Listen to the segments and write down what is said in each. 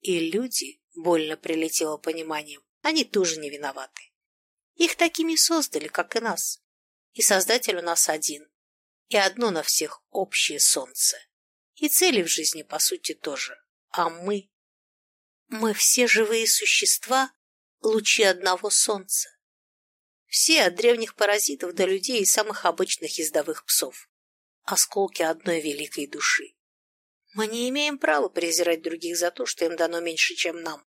И люди, больно прилетело пониманием, они тоже не виноваты. Их такими создали, как и нас. И Создатель у нас один. И одно на всех общее солнце. И цели в жизни, по сути, тоже. А мы? Мы все живые существа, лучи одного солнца. Все от древних паразитов до людей и самых обычных ездовых псов. Осколки одной великой души. Мы не имеем права презирать других за то, что им дано меньше, чем нам,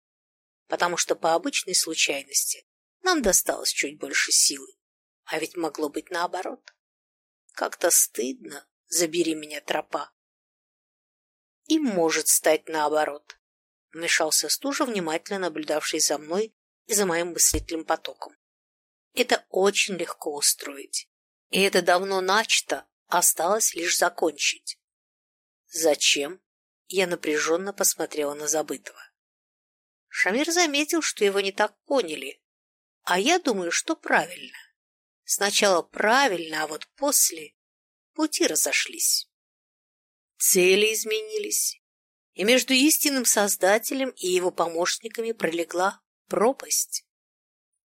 потому что по обычной случайности нам досталось чуть больше силы, а ведь могло быть наоборот. Как-то стыдно, забери меня тропа. И может стать наоборот, вмешался стужа, внимательно наблюдавший за мной и за моим мыслительным потоком. Это очень легко устроить, и это давно начато, осталось лишь закончить. «Зачем?» Я напряженно посмотрела на забытого. Шамир заметил, что его не так поняли, а я думаю, что правильно. Сначала правильно, а вот после пути разошлись. Цели изменились, и между истинным Создателем и его помощниками пролегла пропасть.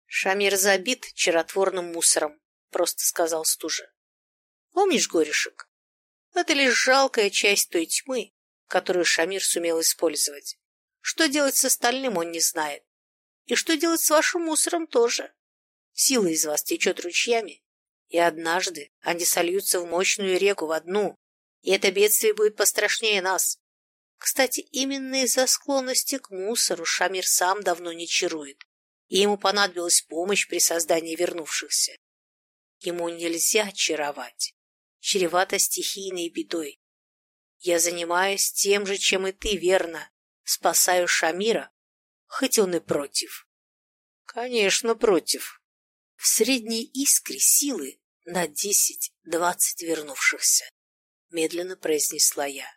Шамир забит чаротворным мусором, просто сказал стужа. Помнишь, горешек? Это лишь жалкая часть той тьмы, которую Шамир сумел использовать. Что делать с остальным, он не знает. И что делать с вашим мусором тоже. Сила из вас течет ручьями, и однажды они сольются в мощную реку в одну, и это бедствие будет пострашнее нас. Кстати, именно из-за склонности к мусору Шамир сам давно не чарует, и ему понадобилась помощь при создании вернувшихся. Ему нельзя чаровать чревато стихийной бедой. Я занимаюсь тем же, чем и ты, верно, спасаю Шамира, хоть он и против. Конечно, против. В средней искре силы на десять-двадцать вернувшихся, медленно произнесла я.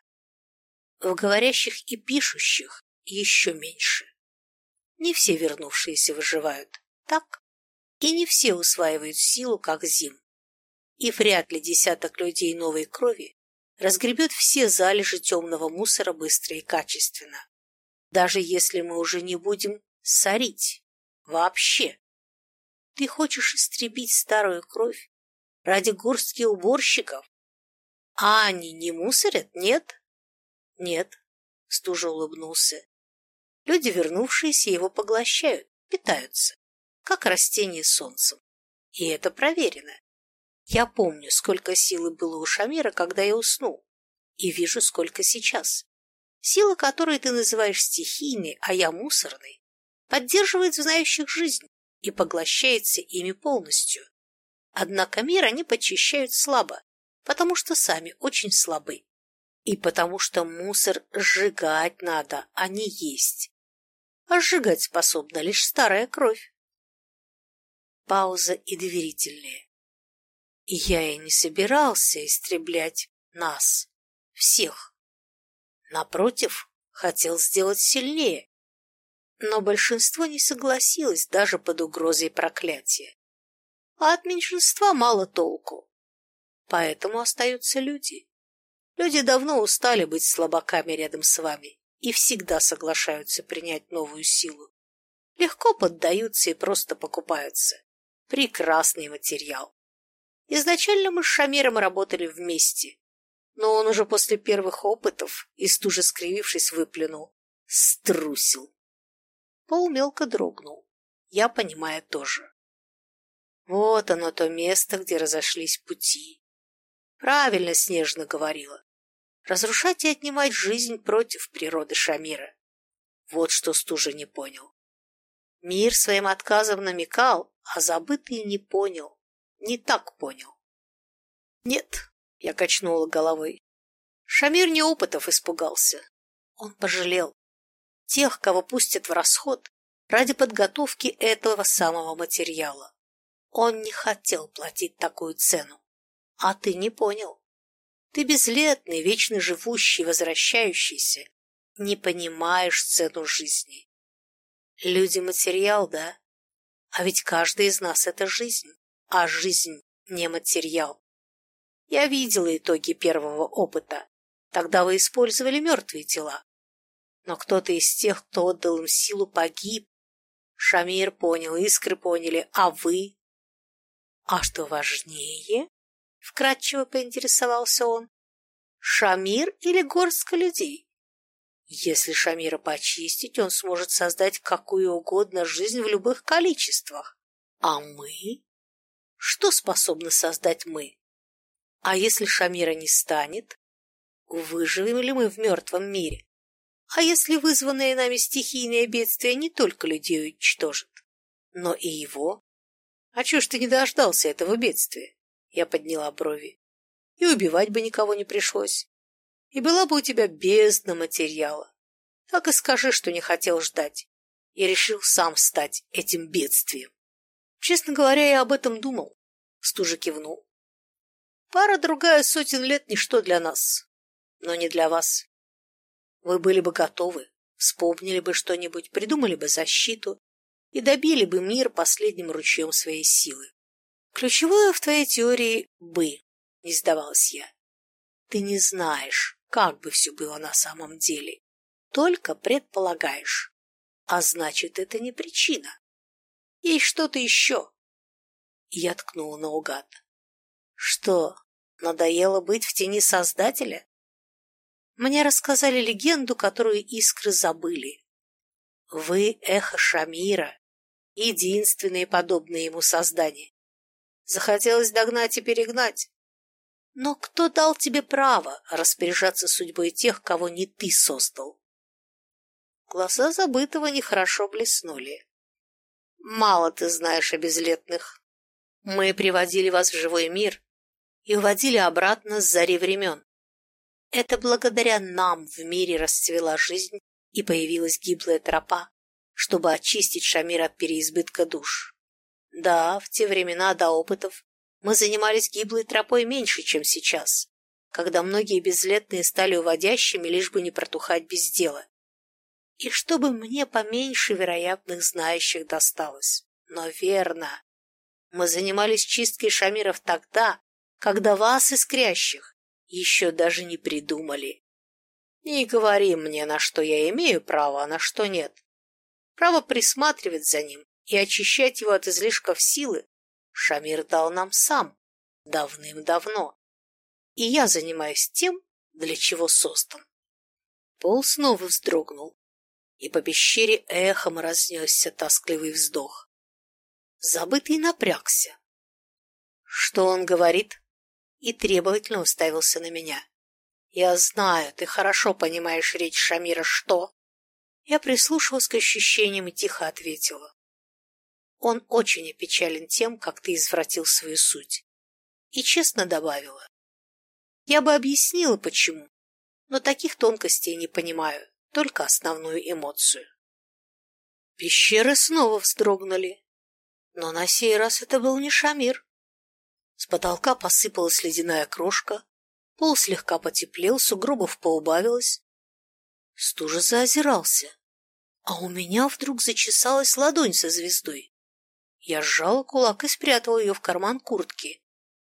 В говорящих и пишущих еще меньше. Не все вернувшиеся выживают, так? И не все усваивают силу, как Зим и вряд ли десяток людей новой крови разгребет все залежи темного мусора быстро и качественно. Даже если мы уже не будем сорить. Вообще. Ты хочешь истребить старую кровь ради горстки уборщиков? А они не мусорят, нет? Нет, стужа улыбнулся. Люди, вернувшиеся, его поглощают, питаются, как растение солнцем. И это проверено. Я помню, сколько силы было у Шамира, когда я уснул, и вижу, сколько сейчас. Сила, которую ты называешь стихийной, а я мусорной, поддерживает знающих жизнь и поглощается ими полностью. Однако мир они почищают слабо, потому что сами очень слабы. И потому что мусор сжигать надо, а не есть. А сжигать способна лишь старая кровь. Пауза и доверительная. Я и не собирался истреблять нас, всех. Напротив, хотел сделать сильнее. Но большинство не согласилось даже под угрозой проклятия. А от меньшинства мало толку. Поэтому остаются люди. Люди давно устали быть слабаками рядом с вами и всегда соглашаются принять новую силу. Легко поддаются и просто покупаются. Прекрасный материал. Изначально мы с Шамиром работали вместе, но он уже после первых опытов, истуже скривившись, выплюнул. Струсил. Пол мелко дрогнул. Я, понимая, тоже. Вот оно то место, где разошлись пути. Правильно Снежно говорила. Разрушать и отнимать жизнь против природы Шамира. Вот что Стужа не понял. Мир своим отказом намекал, а забытый не понял не так понял. Нет, я качнула головой. Шамир не опытов испугался. Он пожалел. Тех, кого пустят в расход ради подготовки этого самого материала. Он не хотел платить такую цену. А ты не понял. Ты безлетный, вечно живущий, возвращающийся. Не понимаешь цену жизни. Люди материал, да? А ведь каждый из нас — это жизнь а жизнь не материал. Я видела итоги первого опыта. Тогда вы использовали мертвые тела. Но кто-то из тех, кто отдал им силу, погиб. Шамир понял, искры поняли, а вы? А что важнее? Вкратчиво поинтересовался он. Шамир или горстка людей? Если Шамира почистить, он сможет создать какую угодно жизнь в любых количествах. А мы? Что способны создать мы? А если Шамира не станет? Выживем ли мы в мертвом мире? А если вызванное нами стихийное бедствие не только людей уничтожит, но и его? А чего ж ты не дождался этого бедствия? Я подняла брови. И убивать бы никого не пришлось. И была бы у тебя бездна материала. Так и скажи, что не хотел ждать. И решил сам стать этим бедствием. Честно говоря, я об этом думал. Стужа кивнул. Пара-другая сотен лет ничто для нас, но не для вас. Вы были бы готовы, вспомнили бы что-нибудь, придумали бы защиту и добили бы мир последним ручьем своей силы. Ключевое в твоей теории «бы», не сдавалась я. Ты не знаешь, как бы все было на самом деле, только предполагаешь. А значит, это не причина. Есть что-то еще. Я ткнула наугад. Что, надоело быть в тени Создателя? Мне рассказали легенду, которую искры забыли. Вы — эхо Шамира, единственные подобные ему создания. Захотелось догнать и перегнать. Но кто дал тебе право распоряжаться судьбой тех, кого не ты создал? Глаза забытого нехорошо блеснули. Мало ты знаешь о безлетных. Мы приводили вас в живой мир и уводили обратно с зари времен. Это благодаря нам в мире расцвела жизнь и появилась гиблая тропа, чтобы очистить Шамир от переизбытка душ. Да, в те времена до опытов мы занимались гиблой тропой меньше, чем сейчас, когда многие безлетные стали уводящими, лишь бы не протухать без дела. И чтобы мне поменьше вероятных знающих досталось. Но верно. Мы занимались чисткой шамиров тогда, когда вас, искрящих, еще даже не придумали. Не говори мне, на что я имею право, а на что нет. Право присматривать за ним и очищать его от излишков силы Шамир дал нам сам, давным-давно. И я занимаюсь тем, для чего создан. Пол снова вздрогнул, и по пещере эхом разнесся тоскливый вздох. Забытый напрягся. Что он говорит? И требовательно уставился на меня. Я знаю, ты хорошо понимаешь речь Шамира, что? Я прислушалась к ощущениям и тихо ответила. Он очень опечален тем, как ты извратил свою суть. И честно добавила. Я бы объяснила, почему, но таких тонкостей не понимаю, только основную эмоцию. Пещеры снова вздрогнули, но на сей раз это был не Шамир. С потолка посыпалась ледяная крошка, пол слегка потеплел, сугробов поубавилось. Стужа заозирался, а у меня вдруг зачесалась ладонь со звездой. Я сжал кулак и спрятал ее в карман куртки,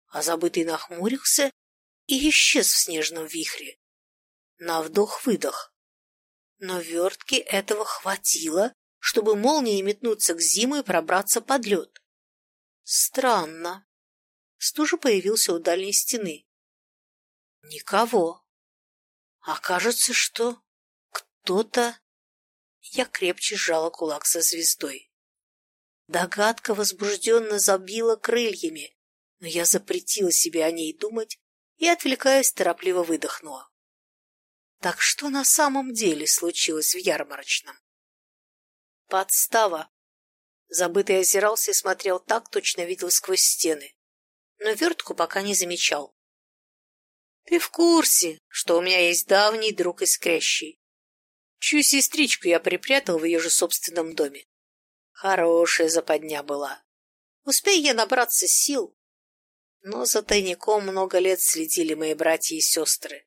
а забытый нахмурился и исчез в снежном вихре. На вдох-выдох. Но вертки этого хватило, чтобы молнией метнуться к зиму и пробраться под лед. Странно. Стужа появился у дальней стены. Никого. А кажется, что кто-то... Я крепче сжала кулак со звездой. Догадка возбужденно забила крыльями, но я запретила себе о ней думать и, отвлекаясь, торопливо выдохнула. Так что на самом деле случилось в ярмарочном? Подстава. Забытый озирался и смотрел так, точно видел сквозь стены. Но вертку пока не замечал. Ты в курсе, что у меня есть давний друг искрящий? Чью сестричку я припрятал в ее же собственном доме. Хорошая западня была. Успей я набраться сил. Но за тайником много лет следили мои братья и сестры.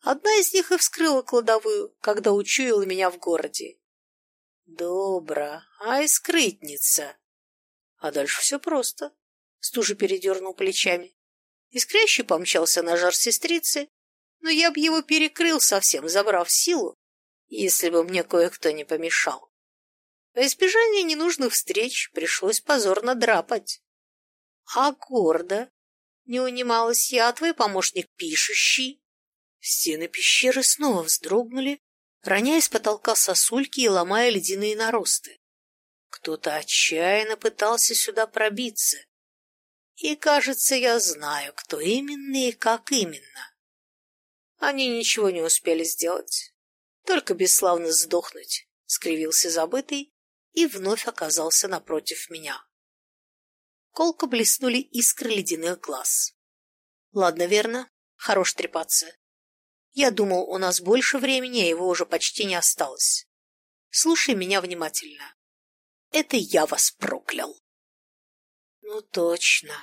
Одна из них и вскрыла кладовую, когда учуяла меня в городе. Добро, ай, скрытница. А дальше все просто. Стужа передернул плечами. Искрящий помчался на жар сестрицы, но я б его перекрыл совсем, забрав силу, если бы мне кое-кто не помешал. Во избежание ненужных встреч пришлось позорно драпать. А гордо, не унималась я, твой помощник пишущий. Стены пещеры снова вздрогнули, роняя с потолка сосульки и ломая ледяные наросты. Кто-то отчаянно пытался сюда пробиться. И, кажется, я знаю, кто именно и как именно. Они ничего не успели сделать, только бесславно сдохнуть, скривился забытый и вновь оказался напротив меня. Колко блеснули искры ледяных глаз. Ладно, верно, хорош трепаться. Я думал, у нас больше времени, а его уже почти не осталось. Слушай меня внимательно. Это я вас проклял. Ну, точно.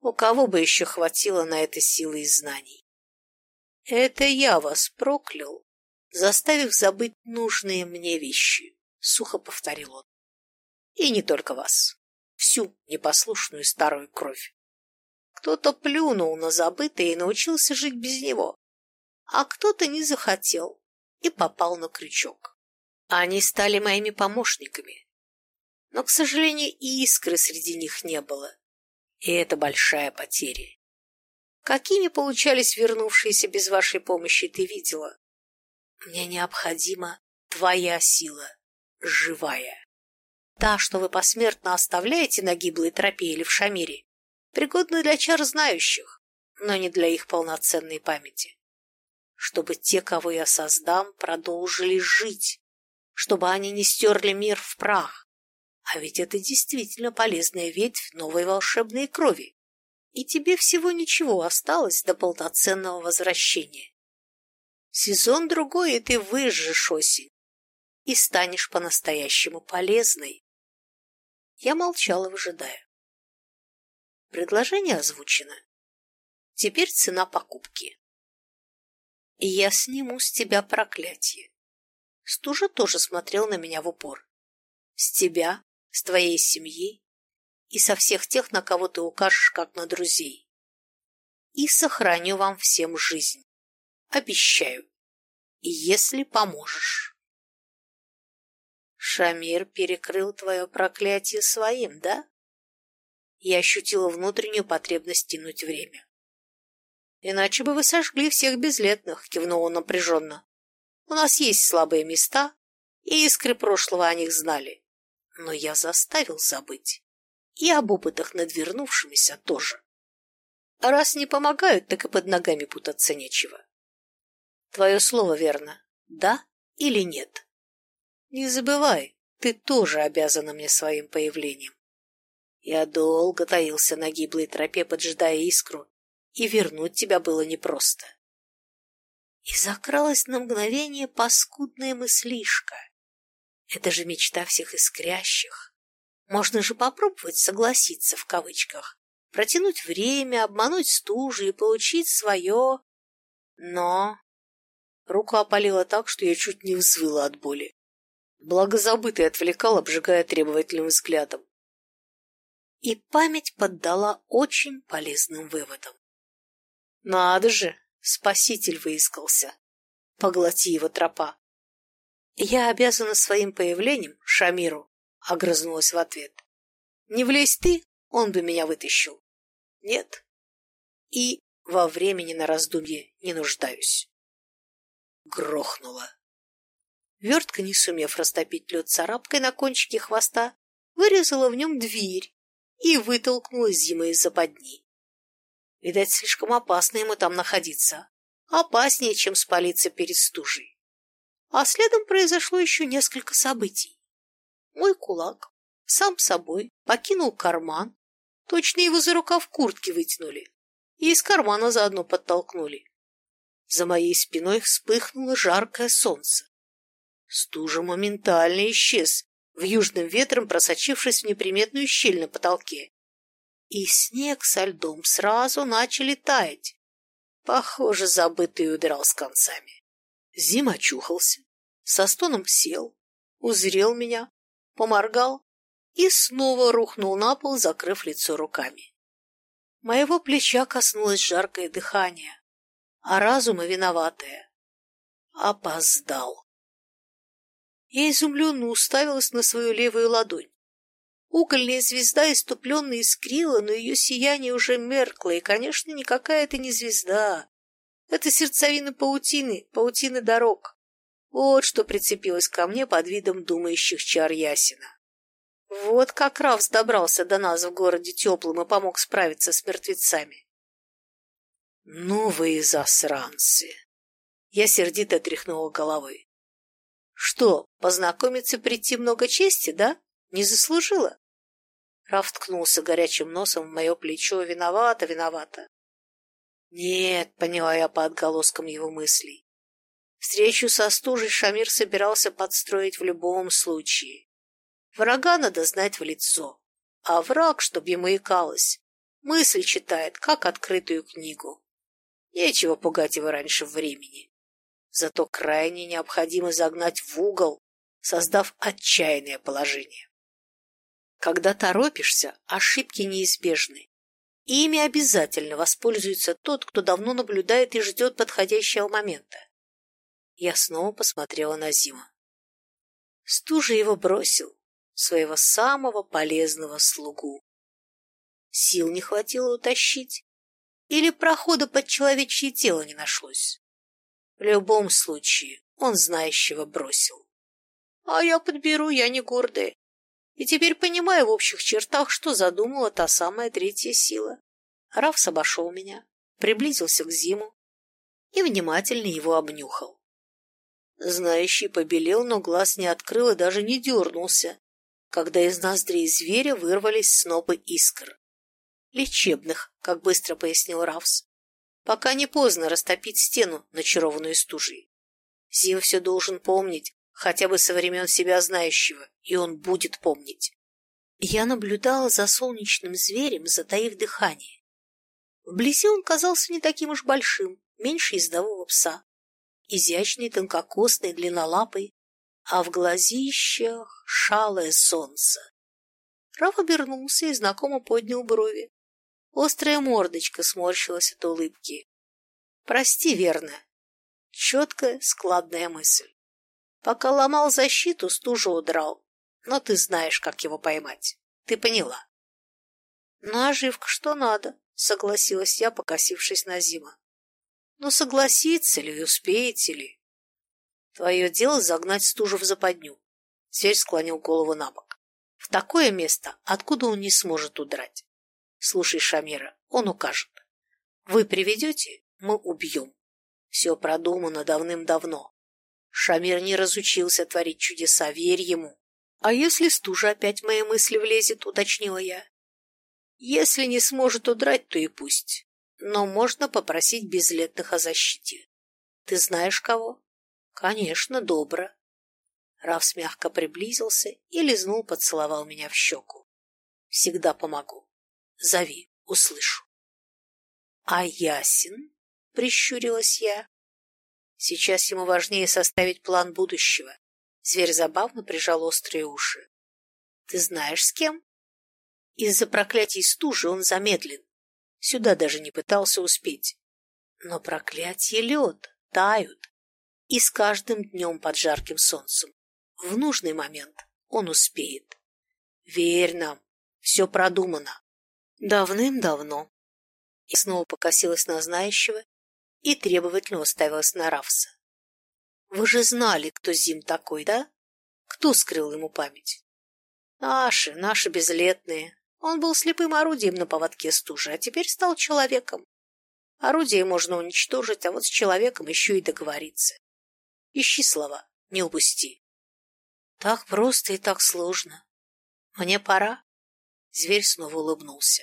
У кого бы еще хватило на это силы и знаний? Это я вас проклял, заставив забыть нужные мне вещи, сухо повторил он. И не только вас, всю непослушную старую кровь. Кто-то плюнул на забытое и научился жить без него, а кто-то не захотел и попал на крючок. Они стали моими помощниками, но, к сожалению, и искры среди них не было, и это большая потеря. Какими получались вернувшиеся без вашей помощи, ты видела? Мне необходима твоя сила, живая. Та, что вы посмертно оставляете на гиблой тропе или в Шамире, пригодна для чар знающих, но не для их полноценной памяти чтобы те, кого я создам, продолжили жить, чтобы они не стерли мир в прах. А ведь это действительно полезная ветвь новой волшебной крови. И тебе всего ничего осталось до полноценного возвращения. Сезон другой, и ты выжжешь осень. И станешь по-настоящему полезной. Я молчала, выжидая. Предложение озвучено. Теперь цена покупки и я сниму с тебя проклятие. Стужа тоже смотрел на меня в упор. С тебя, с твоей семьи и со всех тех, на кого ты укажешь, как на друзей. И сохраню вам всем жизнь. Обещаю. И если поможешь. Шамир перекрыл твое проклятие своим, да? Я ощутила внутреннюю потребность тянуть время. Иначе бы вы сожгли всех безлетных, кивнул он напряженно. У нас есть слабые места, и искры прошлого о них знали. Но я заставил забыть. И об опытах над вернувшимися тоже. А раз не помогают, так и под ногами путаться нечего. Твое слово верно. Да или нет? Не забывай, ты тоже обязана мне своим появлением. Я долго таился на гиблой тропе, поджидая искру, и вернуть тебя было непросто. И закралась на мгновение паскудная мыслишка. Это же мечта всех искрящих. Можно же попробовать согласиться в кавычках, протянуть время, обмануть стужу и получить свое. Но... Руку опалила так, что я чуть не взвыла от боли. Благо забытый отвлекал, обжигая требовательным взглядом. И память поддала очень полезным выводам. Надо же, спаситель выискался. Поглоти его тропа. Я обязана своим появлением Шамиру, огрызнулась в ответ. Не влезь ты, он бы меня вытащил. Нет. И во времени на раздумье не нуждаюсь. Грохнула. Вертка, не сумев растопить лед царапкой на кончике хвоста, вырезала в нем дверь и вытолкнула Зима из западни. Видать, слишком опасно ему там находиться. Опаснее, чем спалиться перед стужей. А следом произошло еще несколько событий. Мой кулак сам собой покинул карман, точно его за рукав куртки вытянули и из кармана заодно подтолкнули. За моей спиной вспыхнуло жаркое солнце. Стужа моментально исчез, в южным ветром просочившись в неприметную щель на потолке и снег со льдом сразу начали таять. Похоже, забытый удрал с концами. Зим очухался, со стоном сел, узрел меня, поморгал и снова рухнул на пол, закрыв лицо руками. Моего плеча коснулось жаркое дыхание, а разума виноватое. Опоздал. Я изумленно уставилась на свою левую ладонь. Угольная звезда иступленно искрила, но ее сияние уже меркло, и, конечно, никакая это не звезда. Это сердцевина паутины, паутины дорог. Вот что прицепилось ко мне под видом думающих чар ясена. Вот как Равс добрался до нас в городе теплым и помог справиться с мертвецами. Ну вы засранцы! Я сердито тряхнула головой. Что, познакомиться прийти много чести, да? Не заслужила? Раф ткнулся горячим носом в мое плечо. Виновата, виновата. Нет, поняла я по отголоскам его мыслей. Встречу со стужей Шамир собирался подстроить в любом случае. Врага надо знать в лицо, а враг, чтоб ему икалось, мысль читает, как открытую книгу. Нечего пугать его раньше времени. Зато крайне необходимо загнать в угол, создав отчаянное положение. Когда торопишься, ошибки неизбежны. Ими обязательно воспользуется тот, кто давно наблюдает и ждет подходящего момента. Я снова посмотрела на Зима. Стужа его бросил, своего самого полезного слугу. Сил не хватило утащить, или прохода под человечье тело не нашлось. В любом случае, он знающего бросил. А я подберу, я не гордая. И теперь понимаю в общих чертах, что задумала та самая третья сила. Рафс обошел меня, приблизился к Зиму и внимательно его обнюхал. Знающий побелел, но глаз не открыл и даже не дернулся, когда из ноздрей зверя вырвались снопы искр. Лечебных, как быстро пояснил Рафс пока не поздно растопить стену, начарованную стужей. Зим все должен помнить, хотя бы со времен себя знающего, и он будет помнить. Я наблюдала за солнечным зверем, затаив дыхание. Вблизи он казался не таким уж большим, меньше ездового пса. Изящный, тонкокосный, длиннолапый, а в глазищах шалое солнце. Раф обернулся и знакомо поднял брови. Острая мордочка сморщилась от улыбки. «Прости, верно». Четкая, складная мысль. Пока ломал защиту, стужу удрал. Но ты знаешь, как его поймать. Ты поняла. Ну, оживка что надо, согласилась я, покосившись на Зима. Ну, согласится ли, успеете ли? Твое дело загнать стужу в западню. Зверь склонил голову на бок. В такое место, откуда он не сможет удрать. Слушай, Шамира, он укажет. Вы приведете, мы убьем. Все продумано давным-давно. Шамир не разучился творить чудеса, верь ему. А если стужа опять в мои мысли влезет, уточнила я. Если не сможет удрать, то и пусть. Но можно попросить безлетных о защите. Ты знаешь кого? Конечно, добро. Равс мягко приблизился и лизнул, поцеловал меня в щеку. Всегда помогу. Зови, услышу. А Ясин? Прищурилась я. Сейчас ему важнее составить план будущего. Зверь забавно прижал острые уши. Ты знаешь, с кем? Из-за проклятий стужи он замедлен. Сюда даже не пытался успеть. Но проклятие лед, тают. И с каждым днем под жарким солнцем. В нужный момент он успеет. Верь нам, все продумано. Давным-давно. И снова покосилась на знающего и требовательно уставилась на Рафса. Вы же знали, кто Зим такой, да? Кто скрыл ему память? Наши, наши безлетные. Он был слепым орудием на поводке стужи, а теперь стал человеком. Орудие можно уничтожить, а вот с человеком еще и договориться. Ищи слова, не упусти. Так просто и так сложно. Мне пора. Зверь снова улыбнулся.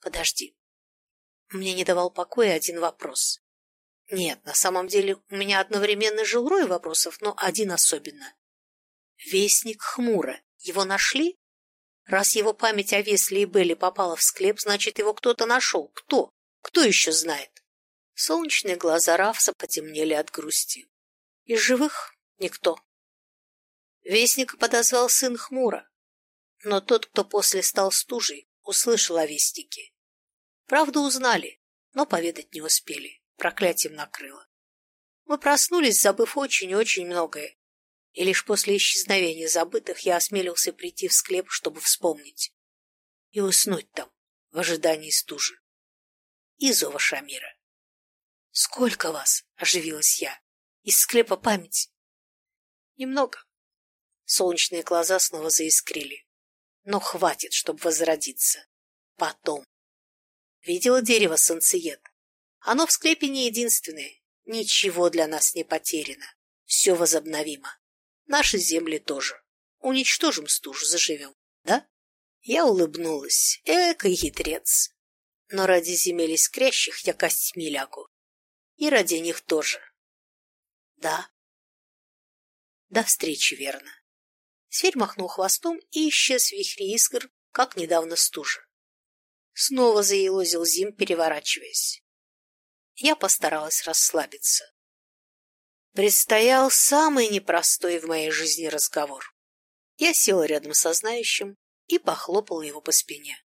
Подожди. Мне не давал покоя один вопрос. Нет, на самом деле у меня одновременно жил рой вопросов, но один особенно. Вестник хмуро. Его нашли? Раз его память о Весле и Белле попала в склеп, значит, его кто-то нашел. Кто? Кто еще знает? Солнечные глаза Рафса потемнели от грусти. Из живых никто. Вестника подозвал сын хмуро. Но тот, кто после стал стужей, услышал о вестнике. Правду узнали, но поведать не успели. Проклятием накрыло. Мы проснулись, забыв очень-очень многое. И лишь после исчезновения забытых я осмелился прийти в склеп, чтобы вспомнить. И уснуть там, в ожидании стужи. И зова Шамира. «Сколько вас?» — оживилась я. «Из склепа память». «Немного». Солнечные глаза снова заискрили. «Но хватит, чтобы возродиться. Потом». Видела дерево санциет? Оно в склепе не единственное. Ничего для нас не потеряно. Все возобновимо. Наши земли тоже. Уничтожим стужу, заживем, да? Я улыбнулась. Эка хитрец. Но ради земель искрящих я костьми лягу. И ради них тоже. Да. До встречи, верно. Сверь махнул хвостом и исчез в вихре искр, как недавно стужа. Снова заелозил Зим, переворачиваясь. Я постаралась расслабиться. Предстоял самый непростой в моей жизни разговор. Я села рядом со знающим и похлопала его по спине.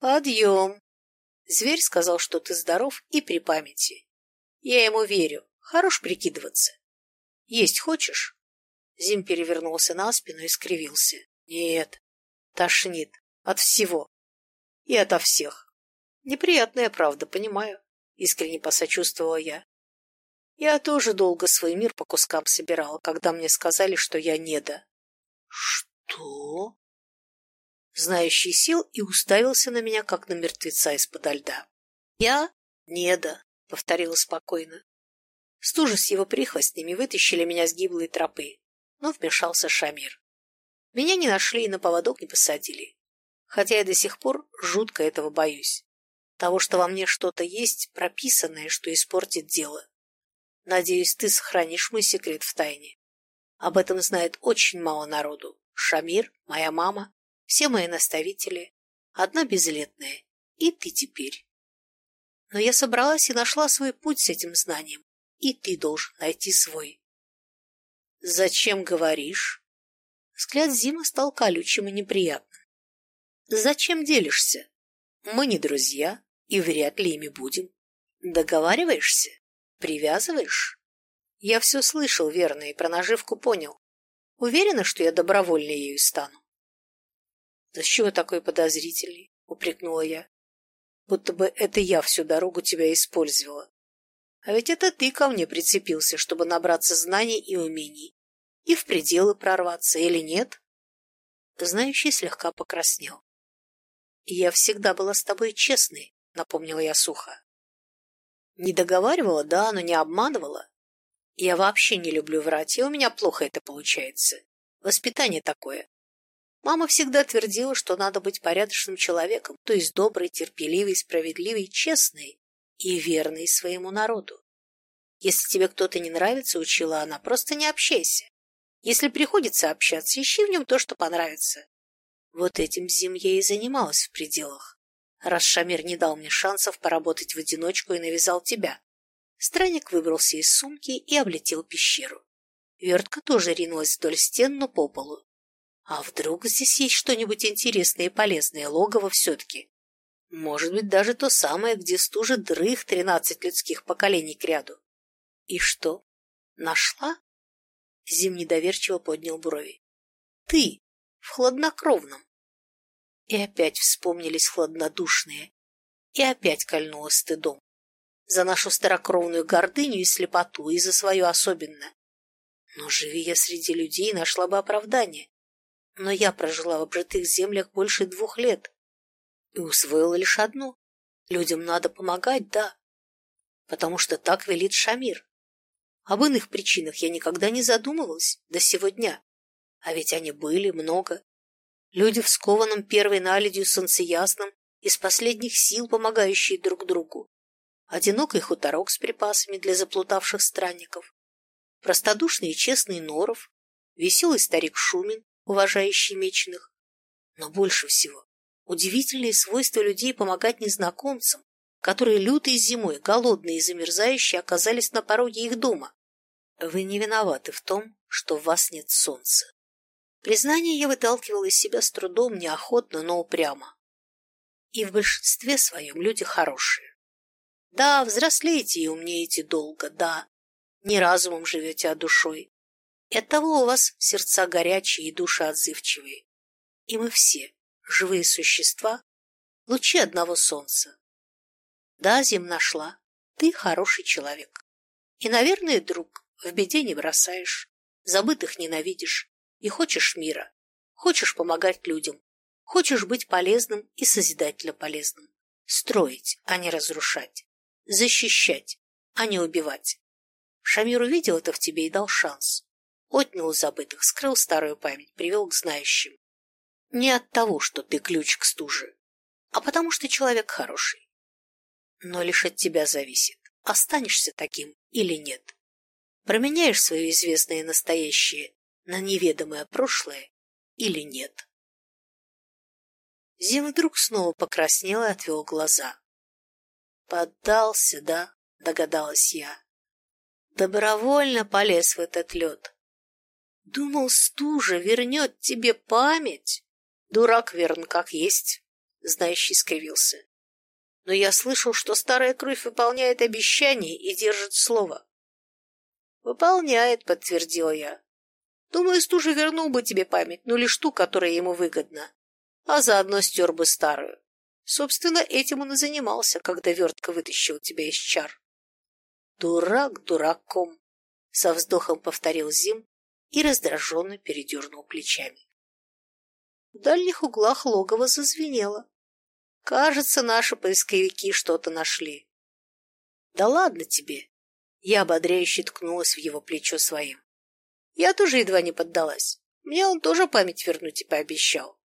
«Подъем!» Зверь сказал, что ты здоров и при памяти. Я ему верю. Хорош прикидываться. Есть хочешь? Зим перевернулся на спину и скривился. Нет, тошнит. От всего. И ото всех. Неприятная правда, понимаю. Искренне посочувствовала я. Я тоже долго свой мир по кускам собирала, когда мне сказали, что я неда. Что? Знающий сел и уставился на меня, как на мертвеца из-подо льда. Я неда, повторила спокойно. Стужа с его прихвостнями вытащили меня с гиблой тропы, но вмешался Шамир. Меня не нашли и на поводок не посадили. Хотя я до сих пор жутко этого боюсь. Того, что во мне что-то есть, прописанное, что испортит дело. Надеюсь, ты сохранишь мой секрет в тайне. Об этом знает очень мало народу. Шамир, моя мама, все мои наставители, одна безлетная, и ты теперь. Но я собралась и нашла свой путь с этим знанием, и ты должен найти свой. Зачем говоришь? Взгляд Зима стал колючим и неприятным. Зачем делишься? Мы не друзья, и вряд ли ими будем. Договариваешься? Привязываешь? Я все слышал верно и про наживку понял. Уверена, что я добровольно ею стану. Да с чего такой подозрительный? Упрекнула я. Будто бы это я всю дорогу тебя использовала. А ведь это ты ко мне прицепился, чтобы набраться знаний и умений. И в пределы прорваться, или нет? Знающий слегка покраснел. Я всегда была с тобой честной, напомнила я сухо. Не договаривала, да, но не обманывала. Я вообще не люблю врать, и у меня плохо это получается. Воспитание такое. Мама всегда твердила, что надо быть порядочным человеком, то есть добрый, терпеливый, справедливый, честный и верный своему народу. Если тебе кто-то не нравится, учила она, просто не общайся. Если приходится общаться, ищи в нем то, что понравится. Вот этим зим я и занималась в пределах раз Шамир не дал мне шансов поработать в одиночку и навязал тебя. Странник выбрался из сумки и облетел пещеру. Вертка тоже ринулась вдоль стен, но по полу. А вдруг здесь есть что-нибудь интересное и полезное, логово все-таки? Может быть, даже то самое, где стужит дрых тринадцать людских поколений к ряду. И что? Нашла? Зим недоверчиво поднял брови. Ты, в хладнокровном. И опять вспомнились хладнодушные, и опять кольнуло стыдом. За нашу старокровную гордыню и слепоту, и за свою особенно. Но живи я среди людей, нашла бы оправдание. Но я прожила в обжитых землях больше двух лет и усвоила лишь одно. Людям надо помогать, да, потому что так велит Шамир. Об иных причинах я никогда не задумывалась до сего дня. А ведь они были много, Люди в скованном первой наледью солнцеясном, из последних сил помогающие друг другу. Одинокий хуторок с припасами для заплутавших странников. Простодушный и честный Норов, веселый старик Шумин, уважающий меченых. Но больше всего удивительные свойства людей помогать незнакомцам, которые лютой зимой, голодные и замерзающие, оказались на пороге их дома. Вы не виноваты в том, что в вас нет солнца. Признание я выталкивала из себя с трудом, неохотно, но упрямо. И в большинстве своем люди хорошие. Да, взрослеете и умнеете долго, да, не разумом живете, а душой. И оттого у вас сердца горячие и души отзывчивые. И мы все, живые существа, лучи одного солнца. Да, Зим нашла, ты хороший человек. И, наверное, друг, в беде не бросаешь, забытых ненавидишь и хочешь мира, хочешь помогать людям, хочешь быть полезным и созидательно полезным, строить, а не разрушать, защищать, а не убивать. Шамир увидел это в тебе и дал шанс. Отнял забытых, скрыл старую память, привел к знающим. Не от того, что ты ключ к стуже, а потому что человек хороший. Но лишь от тебя зависит, останешься таким или нет. Променяешь свое известное и настоящее на неведомое прошлое или нет. Зим вдруг снова покраснел и отвел глаза. «Поддался, да?» — догадалась я. Добровольно полез в этот лед. Думал, стужа вернет тебе память. Дурак верн как есть, знающий скривился. Но я слышал, что старая кровь выполняет обещание и держит слово. Выполняет, подтвердил я. Думаю, стужа вернул бы тебе память, но лишь ту, которая ему выгодна, а заодно стер бы старую. Собственно, этим он и занимался, когда вертка вытащил тебя из чар. Дурак дураком, со вздохом повторил Зим и раздраженно передернул плечами. В дальних углах логова зазвенело. Кажется, наши поисковики что-то нашли. Да ладно тебе. Я ободряюще ткнулась в его плечо своим. Я тоже едва не поддалась. Мне он тоже память вернуть и пообещал.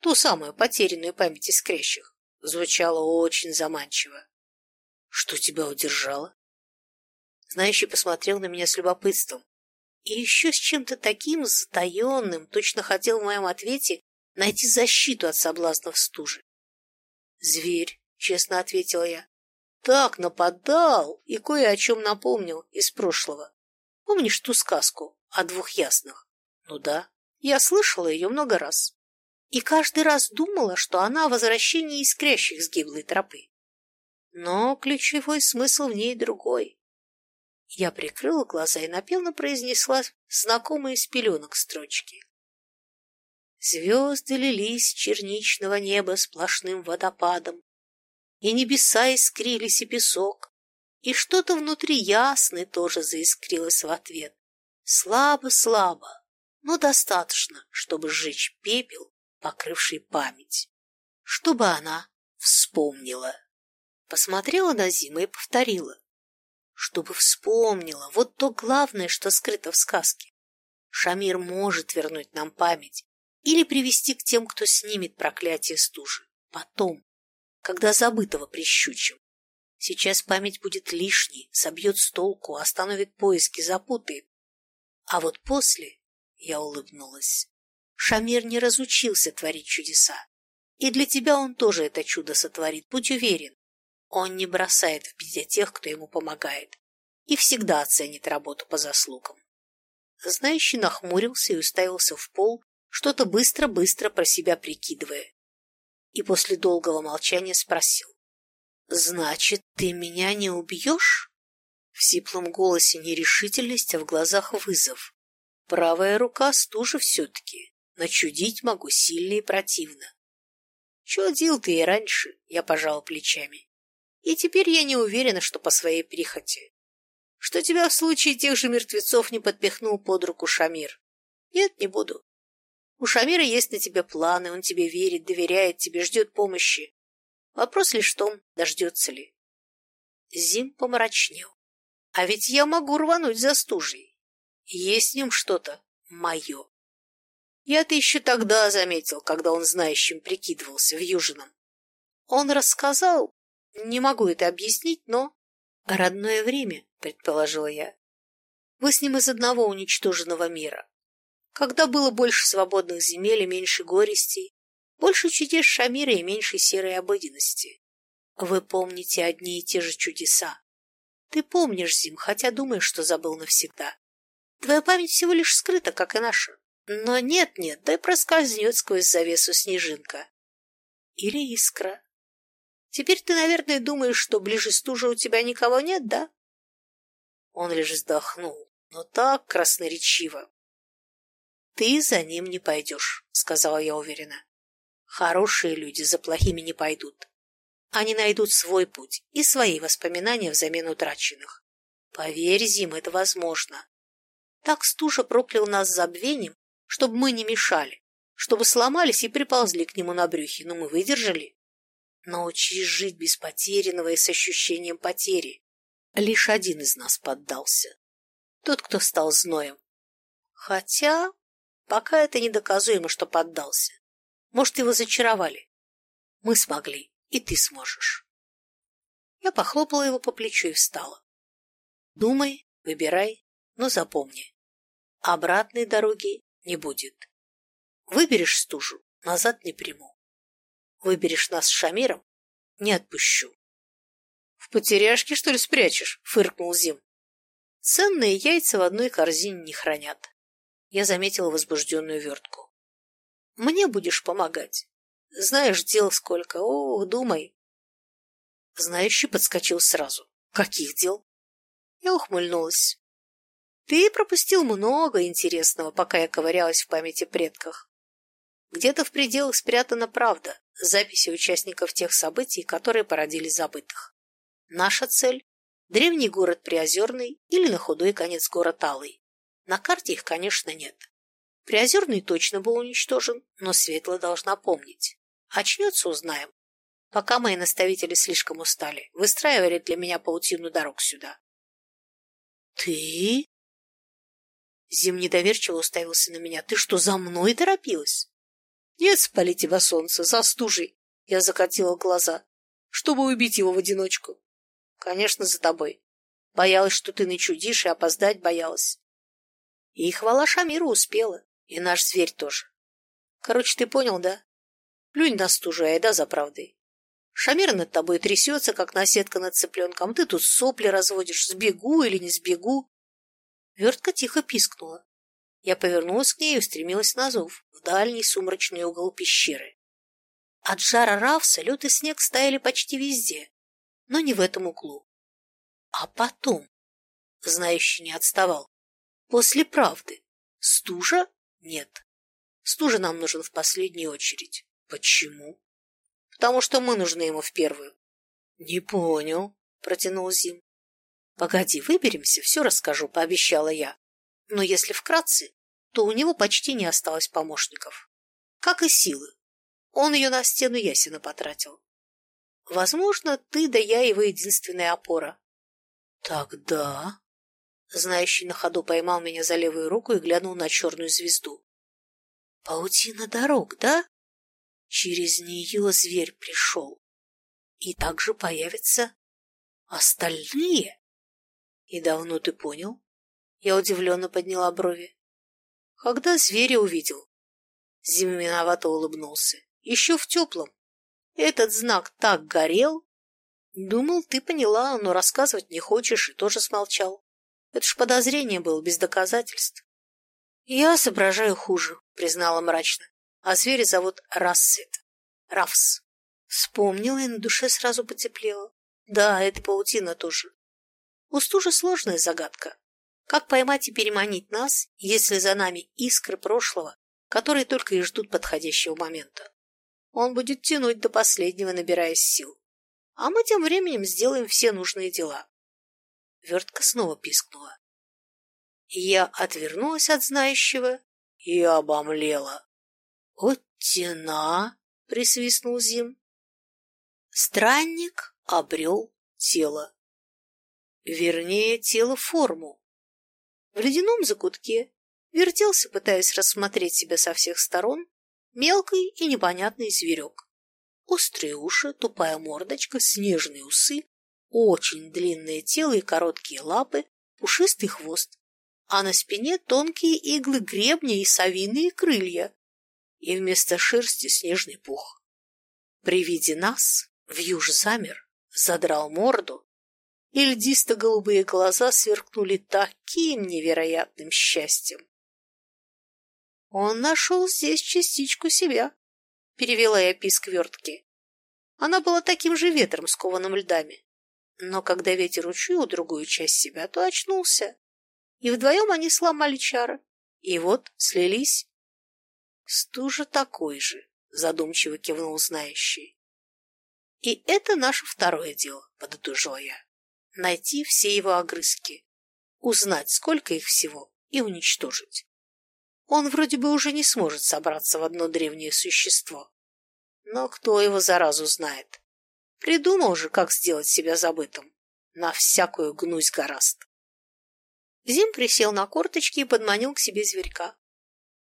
Ту самую потерянную память искрящих. Звучало очень заманчиво. Что тебя удержало? Знающий посмотрел на меня с любопытством. И еще с чем-то таким затаенным, точно хотел в моем ответе найти защиту от соблазнов стужи. «Зверь», — честно ответила я. «Так нападал и кое о чем напомнил из прошлого. Помнишь ту сказку о двух ясных?» «Ну да, я слышала ее много раз. И каждый раз думала, что она о возвращении искрящих с гиблой тропы. Но ключевой смысл в ней другой. Я прикрыла глаза и напевно произнесла знакомые с пеленок строчки. Звезды лились черничного неба сплошным водопадом, И небеса искрились, и песок, И что-то внутри ясное тоже заискрилось в ответ. Слабо-слабо, но достаточно, чтобы сжечь пепел, покрывший память, чтобы она вспомнила. Посмотрела на Зима и повторила чтобы вспомнила вот то главное, что скрыто в сказке. Шамир может вернуть нам память или привести к тем, кто снимет проклятие стужи. Потом, когда забытого прищучим. Сейчас память будет лишней, собьет с толку, остановит поиски, запутает. А вот после я улыбнулась. Шамир не разучился творить чудеса. И для тебя он тоже это чудо сотворит, будь уверен. Он не бросает в беде тех, кто ему помогает, и всегда оценит работу по заслугам. Знающий нахмурился и уставился в пол, что-то быстро-быстро про себя прикидывая. И после долгого молчания спросил. «Значит, ты меня не убьешь?» В сиплом голосе нерешительность, а в глазах вызов. Правая рука стужа все-таки. Начудить могу сильно и противно. Чудил ты и раньше, я пожал плечами. И теперь я не уверена, что по своей прихоти. Что тебя в случае тех же мертвецов не подпихнул под руку Шамир. Нет, не буду. У Шамира есть на тебе планы, он тебе верит, доверяет тебе, ждет помощи. Вопрос лишь в том, дождется ли. Зим помрачнел. А ведь я могу рвануть за стужей. Есть в нем что-то мое. Я-то еще тогда заметил, когда он знающим прикидывался в Южном. Он рассказал, не могу это объяснить, но... Родное время, предположила я. Вы с ним из одного уничтоженного мира. Когда было больше свободных земель и меньше горестей, больше чудес Шамира и меньше серой обыденности. Вы помните одни и те же чудеса. Ты помнишь, Зим, хотя думаешь, что забыл навсегда. Твоя память всего лишь скрыта, как и наша. Но нет-нет, да и проскользнет сквозь завесу снежинка. Или искра. Теперь ты, наверное, думаешь, что ближе стужи у тебя никого нет, да? Он лишь вздохнул, но так красноречиво. «Ты за ним не пойдешь», — сказала я уверенно. «Хорошие люди за плохими не пойдут. Они найдут свой путь и свои воспоминания взамен утраченных. Поверь, Зим, это возможно. Так стужа проклял нас забвением, чтобы мы не мешали, чтобы сломались и приползли к нему на брюхе, но мы выдержали. Научись жить без потерянного и с ощущением потери. Лишь один из нас поддался. Тот, кто стал зноем. Хотя пока это недоказуемо, что поддался. Может, его зачаровали. Мы смогли, и ты сможешь. Я похлопала его по плечу и встала. Думай, выбирай, но запомни. Обратной дороги не будет. Выберешь стужу, назад не приму. Выберешь нас с Шамиром, не отпущу. В потеряшке, что ли, спрячешь? Фыркнул Зим. Ценные яйца в одной корзине не хранят. Я заметила возбужденную вертку. Мне будешь помогать. Знаешь, дел сколько. Ох, думай. Знающий подскочил сразу. Каких дел? Я ухмыльнулась. Ты пропустил много интересного, пока я ковырялась в памяти предках. Где-то в пределах спрятана правда, записи участников тех событий, которые породили забытых. Наша цель – древний город Приозерный или на худой конец город Алый. На карте их, конечно, нет. Приозерный точно был уничтожен, но Светла должна помнить. Очнется – узнаем. Пока мои наставители слишком устали, выстраивали для меня паутину дорог сюда. «Ты?» Зим недоверчиво уставился на меня. «Ты что, за мной торопилась?» «Нет, спали тебя солнце, за стужей!» Я закатила глаза, чтобы убить его в одиночку. «Конечно, за тобой. Боялась, что ты начудишь, и опоздать боялась. И хвала Шамиру успела, и наш зверь тоже. Короче, ты понял, да? Плюнь на стужу, айда за правдой. Шамир над тобой трясется, как наседка над цыпленком. Ты тут сопли разводишь, сбегу или не сбегу. Вертка тихо пискнула. Я повернулась к ней и устремилась на зов, в дальний сумрачный угол пещеры. От жара Равса лед и снег стояли почти везде, но не в этом углу. А потом, знающий не отставал, после правды, стужа нет. Стужа нам нужен в последнюю очередь. Почему? потому что мы нужны ему в первую. — Не понял, — протянул Зим. — Погоди, выберемся, все расскажу, — пообещала я. Но если вкратце, то у него почти не осталось помощников. Как и силы. Он ее на стену ясена потратил. Возможно, ты да я его единственная опора. — Тогда... Знающий на ходу поймал меня за левую руку и глянул на черную звезду. — Паутина дорог, да? Через нее зверь пришел. И также появятся остальные. И давно ты понял? Я удивленно подняла брови. Когда зверя увидел? Зима виновато улыбнулся. Еще в теплом. Этот знак так горел. Думал, ты поняла, но рассказывать не хочешь и тоже смолчал. Это ж подозрение было, без доказательств. Я соображаю хуже, признала мрачно а зверя зовут Рассет. Равс. Вспомнила и на душе сразу потеплело. Да, это паутина тоже. У стужи сложная загадка. Как поймать и переманить нас, если за нами искры прошлого, которые только и ждут подходящего момента? Он будет тянуть до последнего, набираясь сил. А мы тем временем сделаем все нужные дела. Вертка снова пискнула. Я отвернулась от знающего и обомлела. «Вот тена!» — присвистнул Зим. Странник обрел тело. Вернее, тело-форму. В ледяном закутке вертелся, пытаясь рассмотреть себя со всех сторон, мелкий и непонятный зверек. Острые уши, тупая мордочка, снежные усы, очень длинное тело и короткие лапы, пушистый хвост, а на спине тонкие иглы гребня и совиные крылья, и вместо шерсти снежный пух. При виде нас вьюж замер, задрал морду, и льдисто-голубые глаза сверкнули таким невероятным счастьем. «Он нашел здесь частичку себя», — перевела я писк вертки. Она была таким же ветром, скованным льдами. Но когда ветер учуял другую часть себя, то очнулся. И вдвоем они сломали чары. И вот слились. Стужа такой же, задумчиво кивнул знающий. И это наше второе дело, подытожила я. Найти все его огрызки, узнать, сколько их всего, и уничтожить. Он вроде бы уже не сможет собраться в одно древнее существо. Но кто его заразу знает? Придумал же, как сделать себя забытым. На всякую гнусь гораст. Зим присел на корточки и подманил к себе зверька.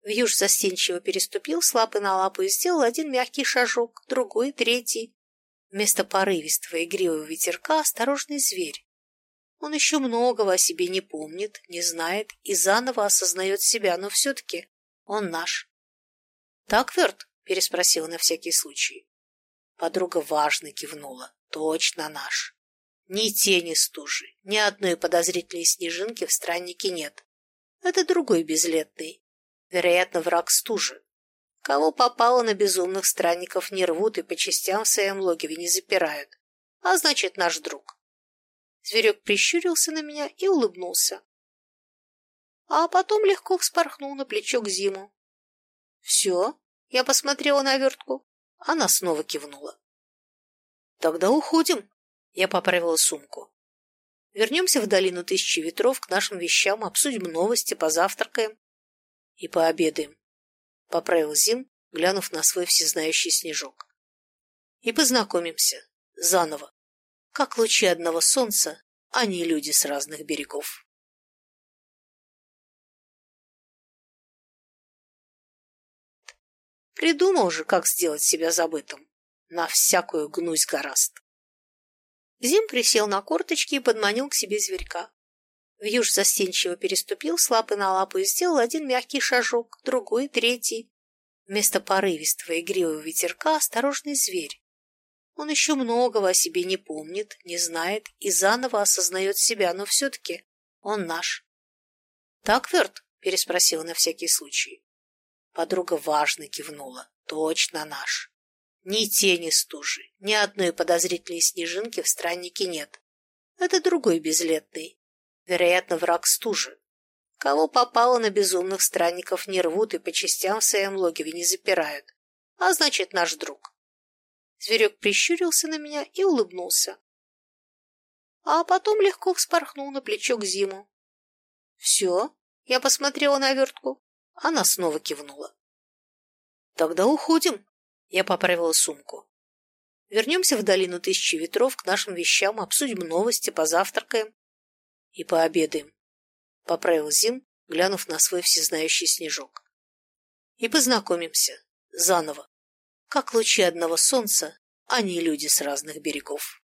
Вьюж застенчиво переступил с лапы на лапу и сделал один мягкий шажок, другой, третий. Вместо порывистого игривого ветерка осторожный зверь. Он еще многого о себе не помнит, не знает и заново осознает себя, но все-таки он наш. «Так, Верт?» – переспросила на всякий случай. Подруга важно кивнула. «Точно наш. Ни тени стужи, ни одной подозрительной снежинки в страннике нет. Это другой безлетный. Вероятно, враг стужи. Кого попало на безумных странников не рвут и по частям в своем логове не запирают. А значит, наш друг. Зверек прищурился на меня и улыбнулся. А потом легко вспорхнул на плечо к Зиму. «Все?» — я посмотрела на вертку. Она снова кивнула. «Тогда уходим», — я поправила сумку. «Вернемся в долину Тысячи Ветров к нашим вещам, обсудим новости, позавтракаем и пообедаем», — поправил Зим, глянув на свой всезнающий снежок. «И познакомимся. Заново как лучи одного солнца, а не люди с разных берегов. Придумал же, как сделать себя забытым. На всякую гнусь гораст. Зим присел на корточки и подманил к себе зверька. Вьюж застенчиво переступил с лапы на лапу и сделал один мягкий шажок, другой, третий. Вместо порывистого игривого ветерка осторожный зверь. Он еще многого о себе не помнит, не знает и заново осознает себя, но все-таки он наш. «Так, Верт?» – переспросила на всякий случай. Подруга важно кивнула. «Точно наш. Ни тени стужи, ни одной подозрительной снежинки в страннике нет. Это другой безлетный. Вероятно, враг стужи. Кого попало на безумных странников не рвут и по частям в своем логове не запирают. А значит, наш друг. Зверек прищурился на меня и улыбнулся. А потом легко вспорхнул на плечо к Зиму. «Все?» — я посмотрела на вертку. Она снова кивнула. «Тогда уходим», — я поправила сумку. «Вернемся в долину Тысячи Ветров к нашим вещам, обсудим новости, позавтракаем и пообедаем», — поправил Зим, глянув на свой всезнающий снежок. «И познакомимся. Заново как лучи одного солнца, а не люди с разных берегов.